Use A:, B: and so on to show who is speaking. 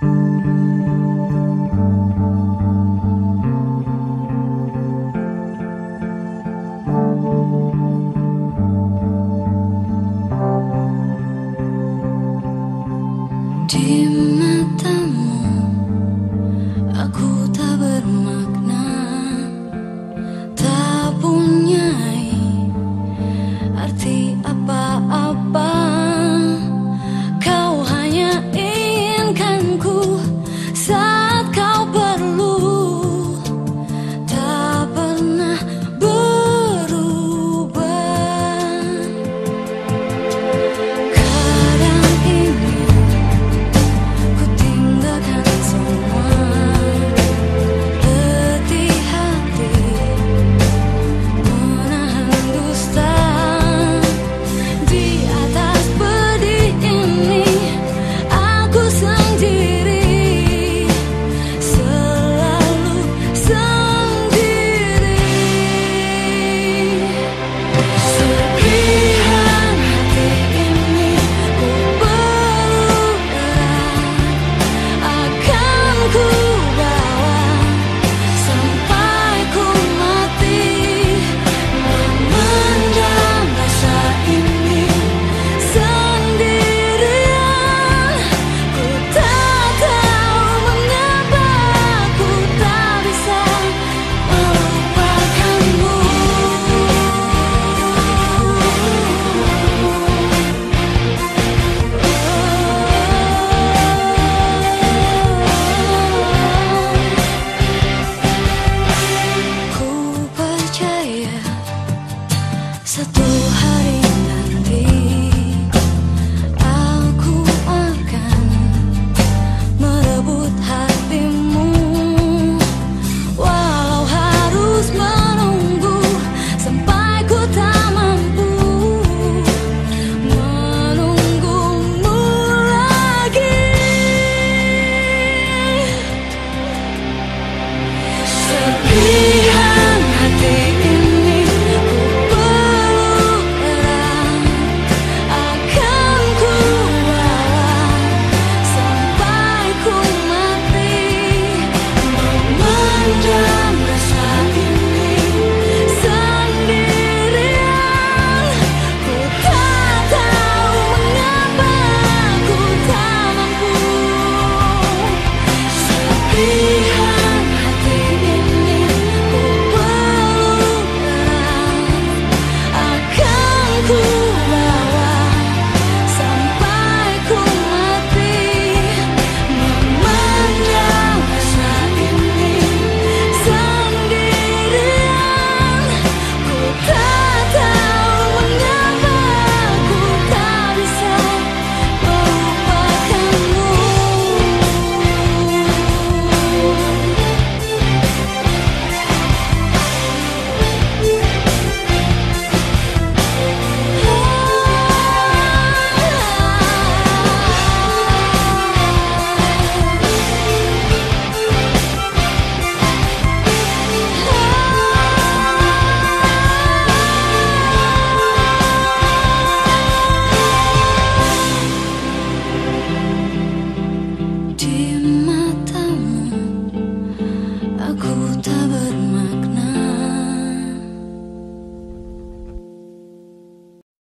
A: Do you